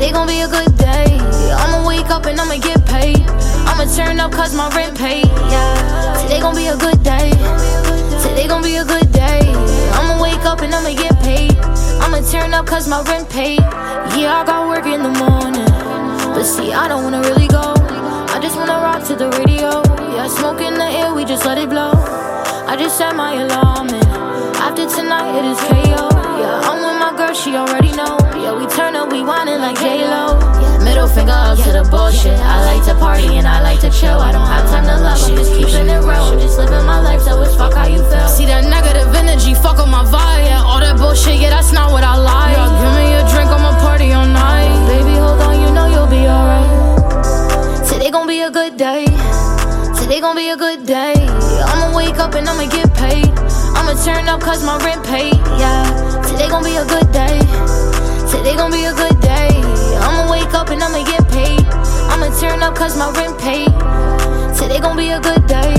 Today gon' be a good day. I'ma wake up and I'ma get paid. I'ma turn up cause my rent paid. Yeah. Today gon' be a good day. Today gon' be a good day. I'ma wake up and I'ma get paid. I'ma turn up cause my rent paid. Yeah, I got work in the morning. But see, I don't wanna really go. I just wanna rock to the radio. Yeah, smoke in the air, we just let it blow. I just set my alarm and after tonight it is KO. Yeah, I'm with my girl, she already know. Yeah, we turn up, we whining like KO. Finger up to the bullshit. I like to party and I like to chill. I don't have time to love, I'm just keeping it real. I'm just living my life, so it's fuck how you feel. See that negative energy, fuck on my vibe. Yeah, all that bullshit, yeah, that's not what I like. Yeah, give me a drink, I'ma party all night. Baby, hold on, you know you'll be alright. Today gon' be a good day. Today gon' be a good day. I'ma wake up and I'ma get paid. I'ma turn up cause my rent paid. Yeah, today gon' be a good day. Today gon' be a good day. My paid. Today gon' be a good day.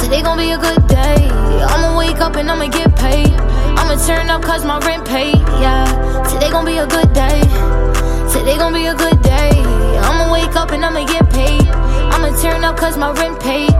Today gon' be a good day. I'ma wake up and I'ma get paid. I'ma turn up cause my rent paid. Yeah, today gon' be a good day. Today gon' be a good day. I'ma wake up and I'ma get paid. I'ma turn up cause my rent paid.